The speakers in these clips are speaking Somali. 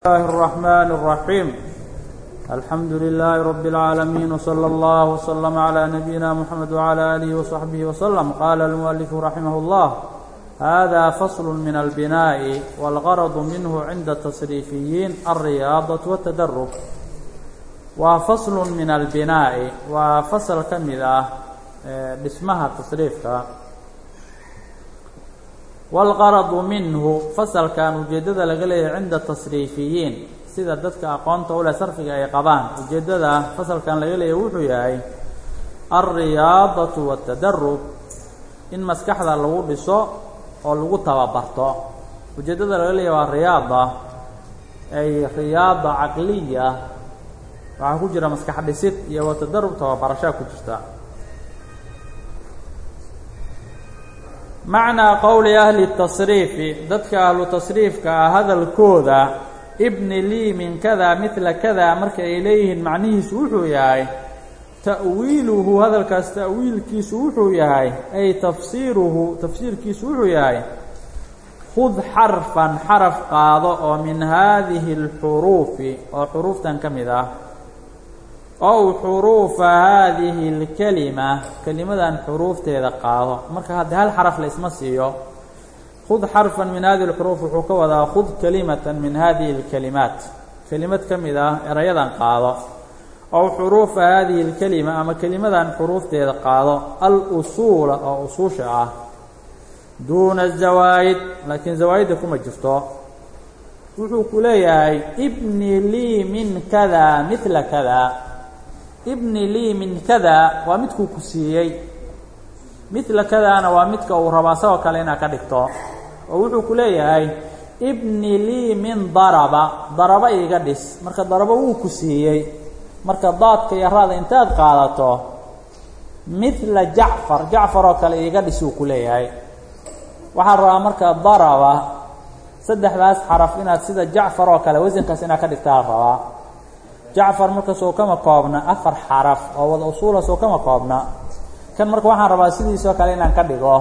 الله الرحمن الرحيم الحمد لله رب العالمين وصلى الله وسلم على نبينا محمد وعلى آله وصحبه وسلم قال المؤلف رحمه الله هذا فصل من البناء والغرض منه عند التصريفيين الرياضة والتدرب وفصل من البناء وفصل كمid ah dhismaha تصريifka wاlqaradu minhu fasalkan ujeeddada laga leeyahay cinda tasriifiyiin sida dadka aqoonta u leh sarfiga ay qabaan. Ujeeddada fasalkan laga leeyahay wuxuu yahay alriyaadatu waatadarub in maskaxda lagu dhiso oo lagu tababarto. Ujeeddada laga leeyahay waa riyaada. Ay riyaada caqliya. Waxaa ku jira maskax dhisid iyo watadarub tababarashaa ku jirta macnaa qowli ahli tasriifi dadka ahlu tasriifka ah hadalkooda ibni lii min kada midla kada marka ay leeyihiin macnihiisu wuxuu yahay ta'wiiluhu hadalkaas ta'wiilkiisu wuxuu yahay ay tafsiiruhu tafsiirkiisu wuxuu yahay khud xarfan xaraf qaado oo min haadihi اlxuruufi oo xuruuftan ka mid ah ow xuruufa haadihi اlkelima kelimadan xuruufteeda qaado marka haddii hal xaraf la isma siiyo khud xarfan min hadihi اlxuruuf wuxuu ka wadaa khud kelimatan min hadihi اlkelimaat kelimad ka mid ah erayadan qaado ow xuruufa hadihi اlkelima ama kelimadan xuruufteeda qaado al-usuula oo usuusha ah duuna zawaa'id laakiin zawaa'idda kuma jirto wuxuu ku leeyahay ibni lii min kada midla kada ibni lii min kada waa midkuu ku siiyey midla kadaana waa midka uu rabaa sagoo kale inaad ka dhigto. Oo wuxuu ku leeyahay ibni lii min daraba. Daraba iiga dhis. Marka daraba wuu ku siiyey marka daadka iyo raada intaad qaadato midla jacfar jacfar oo kale iiga dhis uu ku leeyahay. Waxaa rabaa marka daraba saddexdaas xaraf inaad sida jacfar oo kale wasankaas inaad ka dhigtaa rabaa jacfar marka soo kama koobna afar xaraf oo wada usuula soo kama koobna. Kan marka waxaan rabaa sidiisoo kale inaan ka dhigo.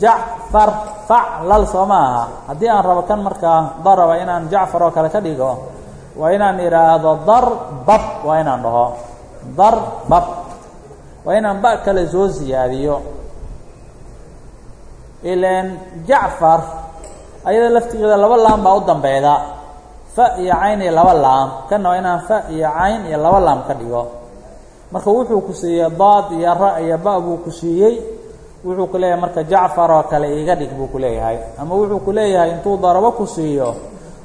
Jacfar faclal soo ma aha. Haddii aan rabo kan markaa daraba inaan jacfar oo kale ka dhigo waa inaan idhaahdo darbab waa inaan dhaho. Darbab waa inaan ba kale soo siyaadiyo. Ilan jacfar ayada laftigeeda laba laam baa u dambeyda fa iyo cayn iyo laba laam. Kanna waa inaan fa iyo cayn iyo laba laam ka dhigo. Marka wuxuu ku siiyey daad iyo ra iyo ba buu ku siiyey. Wuxuu ku leeyahay marka jacfar oo kale iiga dhig buu ku leeyahay. Ama wuxuu ku leeyahay intuu darabo ku siiyo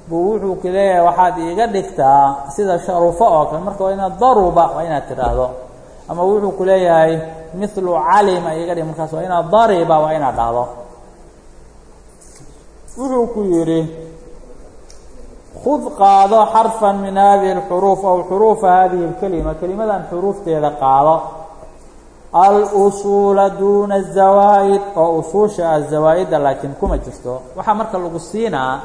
buu wuxuu ku leeyahay waxaad iiga dhigtaa sida sharufo oo kale. Marka waa inaad daruba waa inaad tidhaahdo. Ama wuxuu ku leeyahay mithlu calima iiga dhig. Markaas waa inaad dariba waa inaad dhahdo wuxuu ku yidhi khud qaado xarfan min hadihi اlxuruuf aw xuruufa hadihi اlkelima kelimadan xuruufteeda qaado. Alusuula duuna azawaa'id oo usuusha ah zawaa'idda laakiin kuma jirto. Waxaa marka lagu siinaa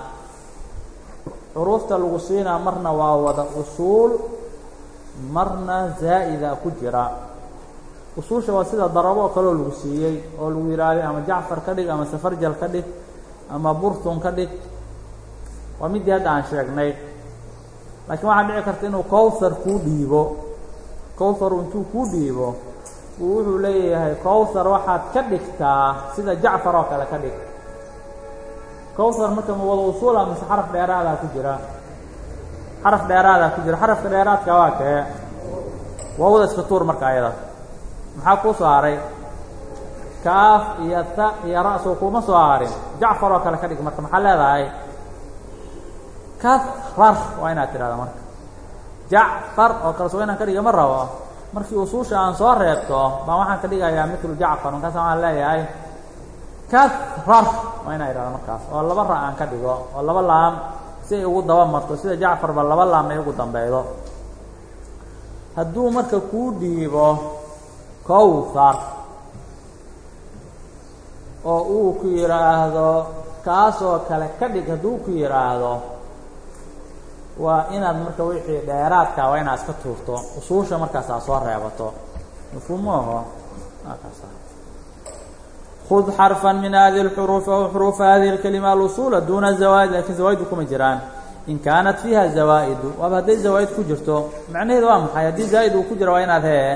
xuruufta lagu siinaa marna waa wada usuul marna zaa'ida ku jira. Usuusha waa sida darabo kaleoo lagu siiyey oo lagu yidhaahday ama jacfar ka dhig ama safarjal ka dhig ama burtun ka dhig waa middii hadda aan sheegnay. Laakiin waxaa dhici karta inuu cowthar kuu dhiibo. Cowtharu intuu kuu dhiibo uu wuxuu leeyahay cowthar waxaad ka dhigtaa sida jacfar oo kale ka dhig. Cowthar marka ma wada usuula mise xaraf dheeraadaa ku jira. Xaraf dheeraadaa ku jira. Xarafka dheeraadka waa kee. Waawda iska tuur marka ayada. Maxaa kuu soo haray kaaf iyo ta iyo ra-soo kuuma soo harin jacfar oo kale ka dhig marka maxaa leedahay kahrar waa inaad tidhahda marka. Jacfar oo kale soo inaan ka dhiga ma rabo. Markii usuusha aan soo reebto baan waxaan ka dhigayaa mitlu jacfar markaas waxaan leeyahay. Kahrar waa inaa idhahda markaas oo laba ra aan ka dhigo oo laba laam si ay ugu daba marto sida jacfarba laba laam ay ugu dambeydo hadduu marka kuu dhiibo cowthar oo uu ku yidhaahdo kaasoo kale ka dhig hadduu ku yidhaahdo waa inaad marka wixii dheeraadka waa inaad iska tuurto usuusha markaas aad soo reebato mafhuumaho khud xarفa min hadihi الxruufi aw xruufa hadihi الkelima alusuula duna zawaid lakin zawaaiddu kuma jiraan in kaanat fiiha zawaa'idu waaba hadday zawaa'id ku jirto macnaheedu waa maxay haddii zaa'id uu ku jiro waa inaad hee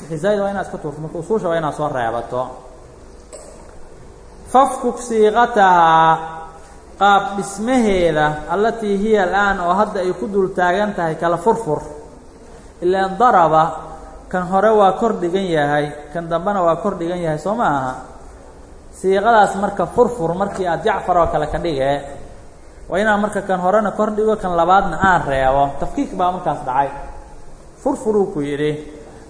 wixii zaa'id waa inaad iska tuurto marka usuusha waa inaad soo reebato fafkuk siiqatahaa qaab dhismaheeda allatii hiya al'aan oo hadda ay ku dul taagan tahay kala furfur. Ilaan daraba kan hore waa kor dhigan yahay kan dambena waa kor dhigan yahay soo ma aha? Siiqadaas marka furfur markii aad jacfar oo kale ka dhigee waa inaan marka kan horena kor dhigo kan labaadna aan reebo. Tafkiik baa markaas dhacay. Furfuruu ku yidhi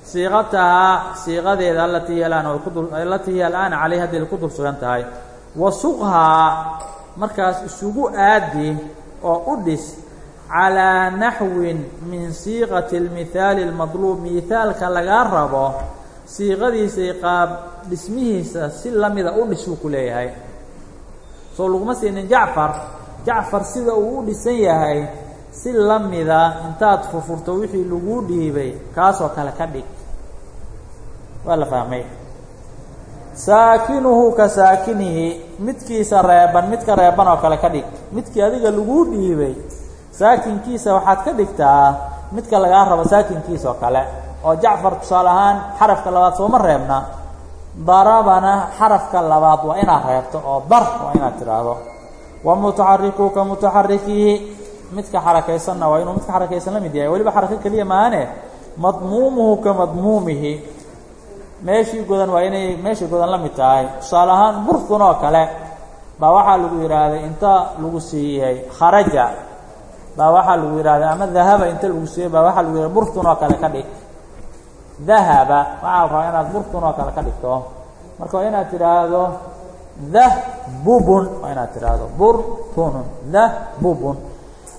siiqatahaa siiqadeeda alatii hiya alaan ay kudul alatii hiya al'aana calayh hadday ku dul sugan tahay. Wa suqhaa markaas isugu aadi oo u dhis calىa naxwin min siiqati اlmithaali اlmadluub mihaalka lagaa rabo siiqadiisay qaab dhismihiisa si lamida u dhis uu ku leeyahay soo laguma siinin jacfar jacfar sida uu u dhisan yahay si lamida intaad furfurto wixii laguu dhiibay kaasoo kale ka dhig waa la fahmay saakinuhu ka saakinihi midkiisa reeban midka reeban oo kale ka dhig. Midkii adiga laguu dhiibay saakinkiisa waxaad ka dhigtaa midka lagaa rabo saakinkiisa oo kale. Oo jacfar tusaale ahaan xarafka labaad sooma reebna. Darabana xarafka labaad waa inaad reebto oo dar waa inaad tidhaahdo. Wa mutaxariku ka mutaxarikihi midka xarakaysanna waa inuu midka xarakaysan la mid yahay. Weliba xarako keliya maahane madmuumuhu ka madmuumihi meeshii godan waa inay meeshii godan la mid tahay. Tusaale ahaan burkun oo kale baa waxaa lagu yidhaahday inta lagu siiyey kharaja. Baa waxaa lagu yidhahday ama dahaba inta lagu siiyey baa waxaa lagu yidhahda burtun oo kale ka dhig. Dahaba waxaa la rabaa inaad burtun oo kale ka dhigto. Marka waa inaad tidhaahdo dahbubun waa inaad tidhaahdo burtunun dahbubun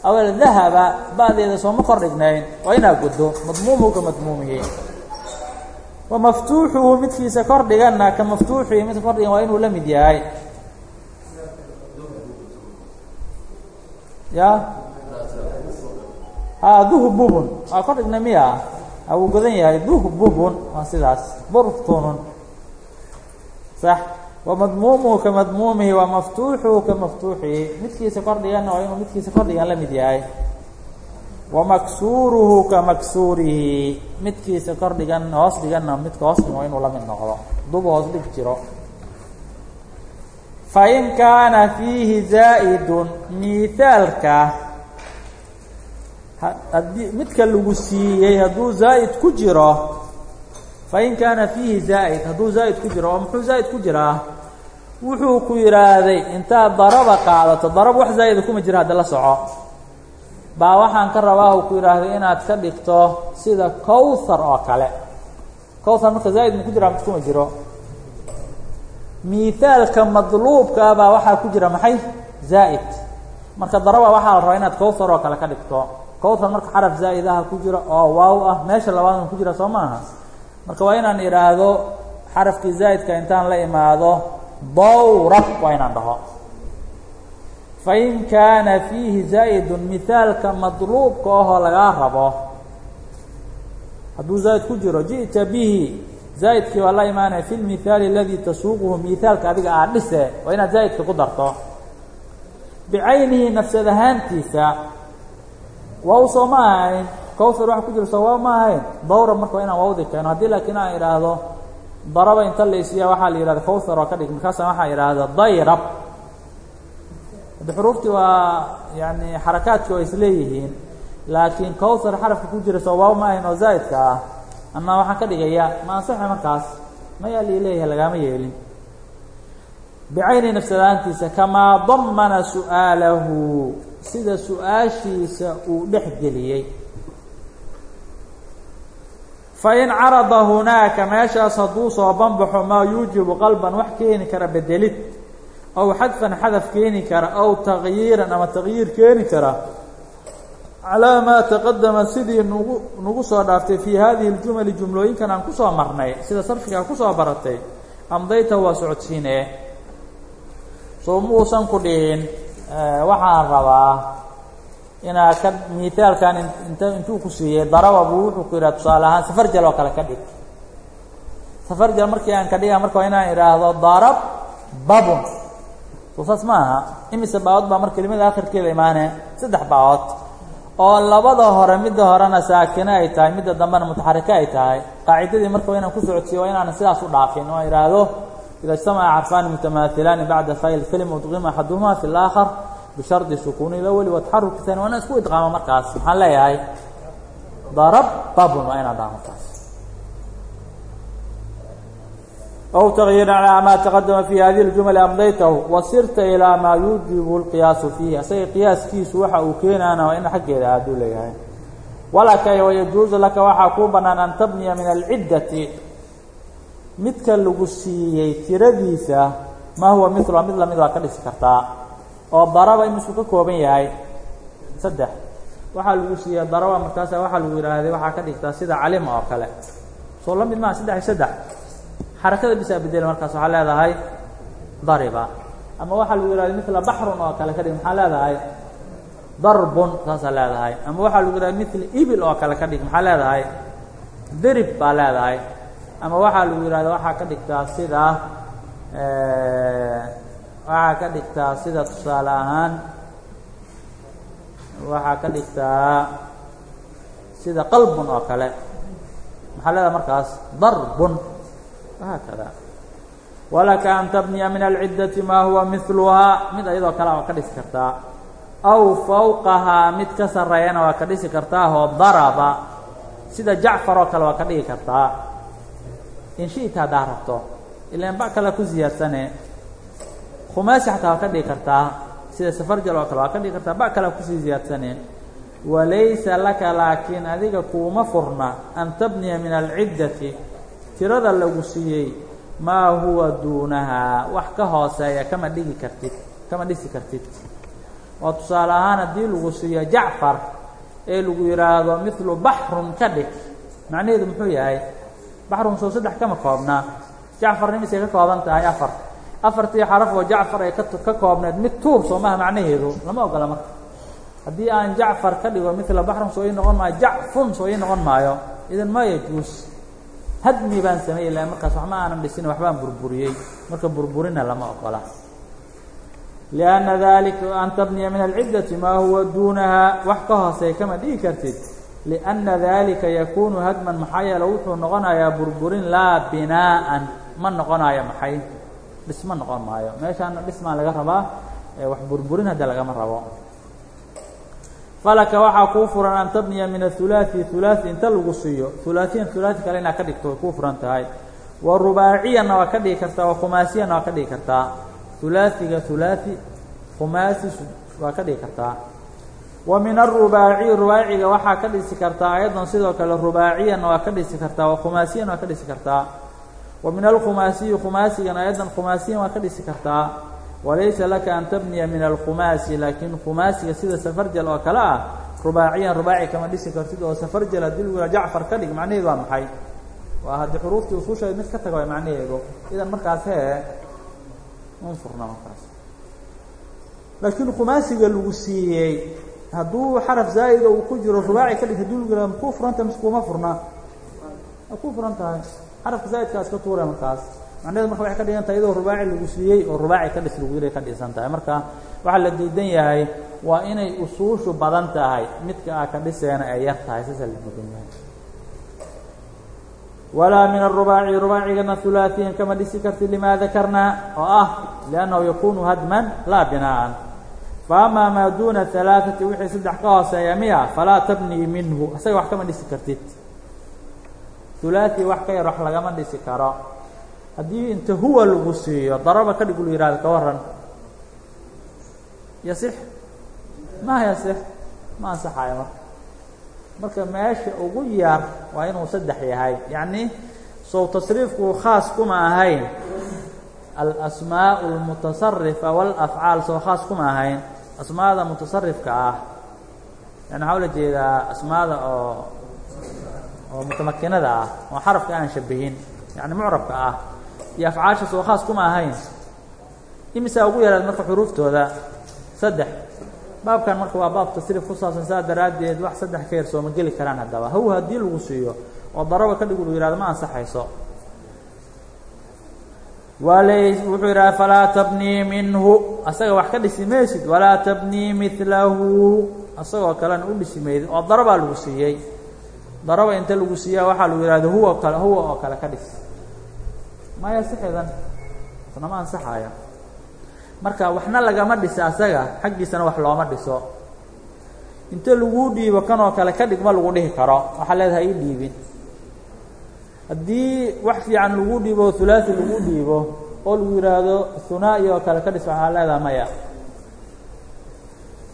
awel dahaba ba'deeda sooma kor dhignayn waa inaad guddo madmuumuhu ka madmuumihi wa maftuuxuhu midkiisa kor dhiganna ka maftuuxihi midka kor dhigan waa inuu la mid yahay. Ya? A duhbubun waa kor dhigna miya. A wuu godan yahay. Duhbubun waa sidaas. Burtunun sax. Wa madmuumuhu ka madmuumihi wa maftuuxuhu ka maftuuxihi midkiisa kor dhiganna waa inuu midkiisa kor dhigan la mid yahay wa maksuuruhu ka maksuurihi midkiisa kor dhigan hoos dhiganna midka hoos dhigan waa inuu la mid noqdo duba hoos dhig jiro fain kaana fiihi zaa'idun miihaalka haddii midka lagu siiyey hadduu zaa'id ku jiro fain kaana fiihi zaa'id hadduu zaa'id ku jiro oo muxuu zaa'id ku jiraa wuxuu ku yidhaahday intaad daraba qaadato darab wax zaa'ida kuma jira hadda la soco baa waxaan ka rabaa uu ku yidhaahday inaad ka dhigto sida cowthar oo kale. Cowthar marka zaa'id ma ku jiraa mid kuma jiro. Miihaalka madluubkaa baa waxaa ku jira maxay? Zaa'id. Marka daraba waxaa la rabaa inaad cowthar oo kale ka dhigto. Cowthar marka xaraf zaa'idaha ku jira oo waaw ah meesha labaadna ku jira soo maaha. Marka waa inaan idhaahdo xarafkii zaa'idka intaan la imaado dawrab waa inaan dhaho fain kaana fiihi zaa'idun mihaalka madluubka ahoo lagaa rabo hadduu zaa'id ku jiro ji'ta bihi zaa'idkii waa la imaanaya fi lmithaali aladii tasuuquhu mihaalka adiga aad dhise waa inaad zaa'idka ku darto bicaynihi nafsad ahaantiisa waaw soo ma ahayn cowthar waxa ku jira soo waaw ma ahayn dawra marka waa inaan waawdi keeno haddii laakiin aan idhaahdo daraba inta la waxaa la yihahda cowthar oo ka dhig markaasa waxaa idhaahda dayrab haddi xuruuftii waa yani xarakaadki waa isleeyihiin laakiin cowthar xarafka ku jira soo waaw ma ahayn oo zaa'idka ah. Anna waxaan ka dhigaya ma ansaxe markaas? Mayaa lii leeyahay lagaama yeelin. Bicayni nafsadaantiisa kamaa damana su'aalahu sida su'aashiisa uu dhex geliyey. Fain carada hunaaka meeshaas hadduu soo banbaxo maa yuujibu qalban wax keeni kara bedelid aw xadfan xadaf keeni kara aw tagyiiran ama tagyiir keeni kara calaa maa taqadama sidii nagu nagu soo dhaaftay fii hadihi اljumali jumlooyinkan aan ku soo marnay sida sarfigaa ku soo baratay amdayta waa socodsiinee soo muusan ku dhihin waxaan rabaa inaa ka miaalkan int intuu ku siiyey daraba buu wuxuu ku yidhaha tusaale ahaan safarjal oo kale ka dhig safarjal markii aan ka dhiga marka inaan idhaahdo darab babun saas ma aha imise baabood baa mar kelimada akhirkeeda imaane saddex baabood oo labada hore midda horena saakine ay tahay midda dambena mutaxarike ay tahay. Qaacidadii marka inaan ku socodsiiyo waa inaanan sidaas u dhaafin. Oo idhaahdo ida ijtamaca xarfaani mutamaahilaani bacda fail kelima udqima axaduhumaa fi laakhar bishardi sukuuni lawali wataxaruki ani waa inaan isku idqaamo markaas. Maxaan leeyahay? Darab babun waa inaa dhaamo taas aw tagyiran calaa maa taqadama fii hadihi اljumla amdaytahu wasirta ilaa maa yuujibu اlqiyaasu fiihi asaga qiyaaskiisu waxa uu keenaana waa in xaggeeda aaduu leeyahay walaka wayajuuzu laka waxaa kuu bannaan an tabniya min alciddati midka lagu siiyey tiradiisa maa huwa mila mid la mid waa ka dhisi kartaa oo daraba imisuu ka kooban yahay saddex waxaa lagu siiyey daraba markaasa waxaa lagu yidhaahday waxaa ka dhigtaa sida calima oo kale soo la mid saddex iyo saddex xarakada bisaa bedela markaas waxaa leedahay dariba. Ama waxaa lagu yihahda mila baxrun oo kale ka dhig maxaa leedahay? Darbun saasaa leedahay. Ama waxaa lagu yihahda mila ibil oo kale ka dhig maxaa leedahay? Derib baa leedahay. Ama waxaa lagu yihahda waxaa ka dhigtaa sida waxaa ka dhigtaa sida tusaale ahaan waxaa ka dhigtaa sida qalbun oo kale. Maxaa leedahay markaas? Darbun وhakada walaka an tabniya min alciddati maa huwa miluhaa mid ayadoo kale waa ka dhisi kartaa aw fawqahaa mid ka sarreeyana waa ka dhisi kartaa oo daraba sida jacfar oo kale waa ka dhigi kartaa in shi'ta haddaa rabto ilaan ba kale ku ziyaadsane khumaasi xataa waa ka dhigi kartaa sida safarjal oo kale waa ka dhigi kartaa ba kale ku sii ziyaadsane walaysa laka laakiin adiga kuuma furna an tabniya min alciddati tirada lagu siiyey maa huwa duunahaa wax ka hooseeya kama dhigi kartid kama dhisi kartid. Oo tusaale ahaan haddii lagu siiyo jacfar ee lagu yidhaahdo milu baxrun ka dhig macnaheedu muxuu yahay? Baxrun soo saddex kama koobnaa jacfar nimisay ka kooban tahay afar. Afartii xaraf oo jacfar ay ka koobneed mid tuur soo maha macnaheedu lama ogola marka. Haddii aan jacfar ka dhigo mila baxrun soo ii noqon maayo jacfun soo ii noqon maayo idan ma yajuus hadmi baan sameeyey la markaas waxma aanan dhisin waxbaan burburiyey. Marka burburina lama ogola. Lianna dalika an tabniya min alciddati maa huwa duunahaa wax ka hooseey kama dhigi kartid. Lianna dalika yakunu hadman maxaa yeele wuxuu noqonayaa burburin laa binaa'an ma noqonayo maxay? Dhisma noqon maayo. Meeshaana dhismaa laga rabaa. Wax burburin hadda lagama rabo falaka waxaa kuu furan an tabniya min athulaai hulaai inta lagu siiyo. Hulaaiyan hulaai kale inaad ka dhigto way kuu furan tahay. Wa rubaaciyana waa ka dhigi kartaa wa khumaasiyana waa ka dhigi kartaa. Hulaaiga hulaai khumaasi waa ka dhigi kartaa. Wa min arubaaci rubaaciga waxaa ka dhisi kartaa ayadan sidoo kale rubaaciyana waa ka dhisi kartaa wa khumaasiyana waa ka dhisi kartaa. Wa min alkhumaasiyi khumaasigana ayadan khumaasiyan waa ka dhisi kartaa walaysa laka an tabniya min alkhumaasi laakiin khumaasiga sida safarjal oo kale ah rubaaciyan rubaaci kama dhisi kartid oo safarjal haddii lagu yihah jacfar ka dhig macnaheedu waa maxay? Waa haddii xuruuftii usuusheed mid ka taga way macnaheedu. Idan markaas hee un furna markaas. Laakiin khumaasiga lagu siiyey hadduu xaraf zaa'ida uu ku jiro rubaaci ka dhig haddii lagu yihah makuu furanta mise kuma furna. Waa ku furan tahay. Xarafka zaa'idkaa iska tuure markaas macnaheedu marka waxay ka dhigan tahay iyadoo rubaaci lagu siiyey oo rubaaci ka dhis lagu yidhay ka dhisan tahay marka waxaa la diidan yahay waa inay usuushu badan tahay midka aa ka dhiseena ay yar tahay saasaa la diidan yahay walaa min arubaaci rubaacigana hulaaثiyan kama dhisi kartid lima dakarnaa oo ah liannahu yakunu hadman laa binaa'an faama maa duuna halaaثati wixii saddex ka hooseeya miya falaa tabnii minhu isaga wax kama dhisi kartid hulaaثi wax ka yar wax lagama dhisi karo haddii inta huwa lagu siiyo daraba ka dhig lu yihahdo ka waran yasix maha yasix ma ansaxayo marka marka meesha ugu yar waa inuu saddex yahay yacni sow tasriifku khaas kuma ahayn alasmaaء اlmutasarifa wاlafcaal sow khaas kuma ahayn asmaada mutasarifka ah yani waxaa ula jeedaa asmaada oo oo mutamakinada ah oo xarafka aan shabihin yani mucrabka ah iyo afcaasha soo khaas kuma ahayn. Imisaa ugu yaraad marka xuruuftooda? Saddex. Baabkan marka waa baab tasriif ku saabsan saa daraaddeed wax saddex ka yar sooma geli karaan haddaba. Haw haddii lagu siiyo oo daraba ka dhig lu yihahdo ma ansaxayso. Walays wuxuu yidhaha falaa tabnii minhu. Asaga wax ka dhisi maysid walaa tabnii midlahu asagoo kalena u dhisi maydid oo darabaa lagu siiyey. Daraba inta lagu siiyaa waxaa lagu yihahda huwa kale huwa oo kale ka dhis maya sixidan isnama ansaxaya marka waxna lagama dhisa asaga. Xaggiisana wax looma dhiso. Inta laguu dhiibo kanoo kale ka dhig ma lagu dhihi karo. Waxaa leedahay ii dhiibin. Haddii wax fiican lagu dhiibo hulaasi lagu dhiibo oo lagu yidhaahdo hunaa'i oo kale ka dhis waxaa leedaha maya.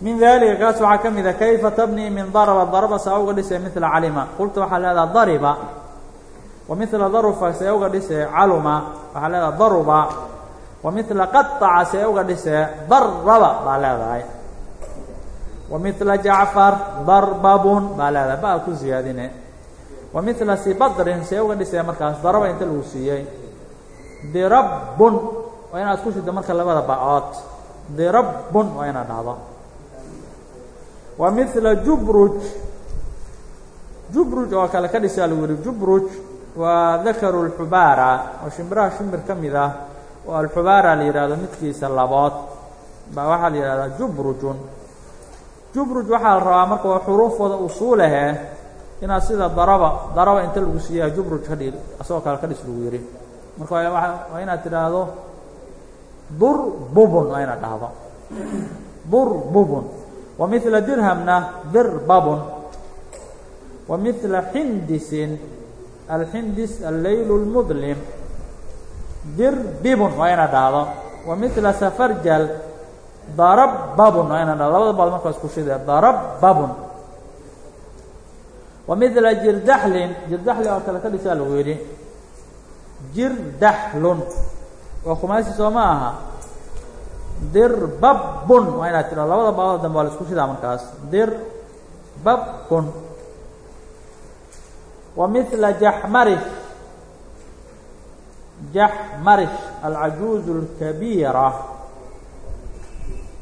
Min dalika kaas waxaa ka mid a kayfa tabnii min darba darba saa uga dhisee midla calima. Qulta waxaa leedaha dariba wa midla darufa see uga dhisee caluma. Waxaa leedaha daruba. Wa midla qaطaca see uga dhisee daraba baa leedahay. Wa midla jacfar darbabun baa leedahay. Ba ku ziyaadine. Wa midla sibadrin see uga dhisee markaas daraba inta lagu siiyey. Dirabbun waa inaad ku shiddo marka labada bacood dirabbun waa inaad dhahdo. Wa midla jubruj. Jubruj oo kale ka dhisaa lagu yihi jubruj waa dakaru lxubaara oo shimbiraha shimbir ka mid ah. Oo alxubaara la yidhahdo midkiisa labood. Baa waxaa la yidhahdaa jubrujun jubruj waxaa la rabaa marka waa xuruufooda usuulehe inaad sida daraba daraba inta lagu siiyaa jubruj ka asagoo kale ka lagu yihi marka waa inaad tidhaahdo durbubun waa inaad dhahdo. Durbubun wa midla dirhamna dirbabun wa midla xindisin alxindis alleyl اlmudlim dirbibun waa inaad dhahdo wa midla safarjal darabbabun waa inaad dhahdo labada baad markaa isku shidee darabbabun wa midla jirdaxlin jirdaxli oo kale ka dhisaa lagu yidhi jirdaxlun waa khumaasi soo ma aha dirbabbun waa inaad tidhahdo labada baadood dambe waa la isku shidaa markaas dirbabbun midla jaxmarish jaxmarish alcajuuzu اlkabiira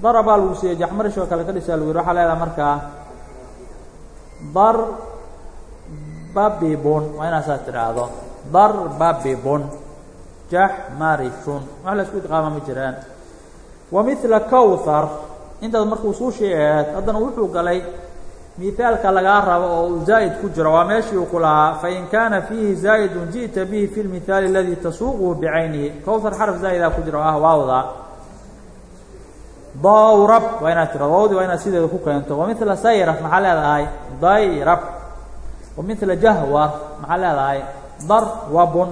darabaa lagu siiyey jaxmarish oo kale ka dhisaa lagu yihi waxaa leedaha markaa darbabibun waa inaad saas tidhaahdo darbabibun jaxmarishun wax la isku idqaama ma jiraan. Wa midla cowthar intaas markuu suushii aheed haddana wuxuu galay miثaalka lagaa rabo oo uu zaa'id ku jiro waa meeshii uu ku lahaa fain kaana fiihi zaa'idun jiئta bihi fi اlmithaali اladii tasuuquhu bicaynihi cowthar xaraf zaa'idaa ku jira oo ah waawda dawrab waa inaad tiro waawdii waa inaad sideeda ku keento wa midla sayraf maxaa leedahay dayrab wa midla jahwar maxaa leedahay darwabun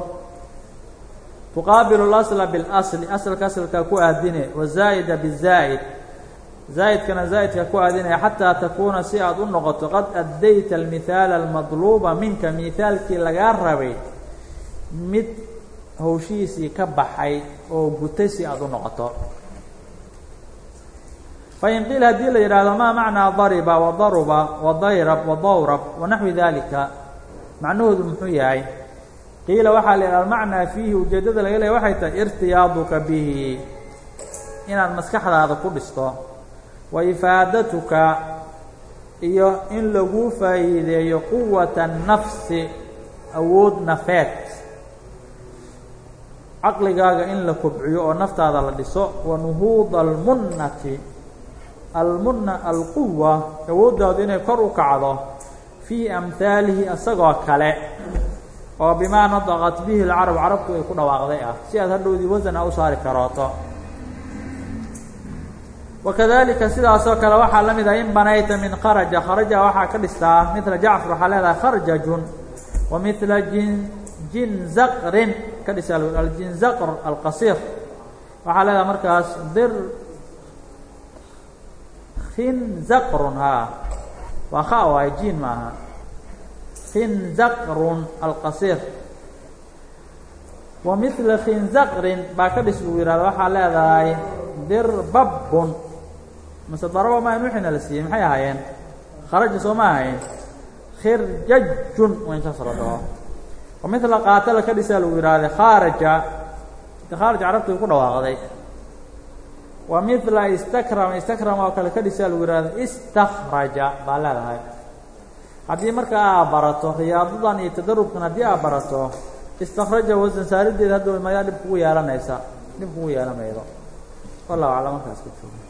tuqaabilu اlasla biاlasli aslka aslkaa ku aadine wazaa'ida bizaa'id zaa'idkana zaa'idka ku aadinaya xataa takuuna si aad u noqoto qad addayta almithaala almadluuba minka mihaalkii lagaa rabay mid hawshihiisii ka baxay oo gutay si aad u noqoto fain qiil haddii la yidhaahdo maa macnaa dariba wadaruba wadayrab wadawrab wanaxwi dalika macnahoodu muxuu yahay qiila waxaa la yidhahda macnaa fiihi ujeeddada laga leeya waxay tahay irtiyaaduka bihi inaad maskaxdaada ku dhisto wa ifaadatuka iyo in laguu faa'iideeyo quwata nafsi awood nafeed. Caqligaaga in la kobciyo oo naftaada la dhiso wa nuhuuda almunnati. Almunna alquwa awooddaadu inay kor u kacdo fii amhaalihi isagoo kale oo bimaa nadaqat bihi lcarab carabtu ay ku dhawaaqday ah. Si aad hadhowdii wasan a u saari karooto wakadalika sidaasoo kale waxaa la mid ah in banayta min kharaja kharaja waxaa ka dhistaa midla jacfar waxaa leedahay kharjajun wa midla jin jinzaqrin ka dhisa aljinzaqr alqasiir waxaa leedahay markaas dir khinzaqrun haa waa kha waay jiin maaha khinzaqrun alqasiir wa midla khinzaqrin baa ka dhis lagu yihahda waxaa leedahay dirbabbun mase daraba ma in wixiina la siiyey maxay ahaayeen? Kharaja soo ma ahayn khirjajun waa in saas la qaatala ka dhisaa lagu yihahday khaaraja khaaraj carabtii ku dhawaaqday. Wa midla istakrama istakrama oo kale ka dhisaa lagu yihahda istakraja baa leedahay haddii marka aa barato riyaadadan iyo tadarubkan haddii aa barato istakraja wasan saarideeda hadda mayaa dhib kugu yeelanaysa dhib kugu yeelan maydo wallahu aclam markaas ka jooga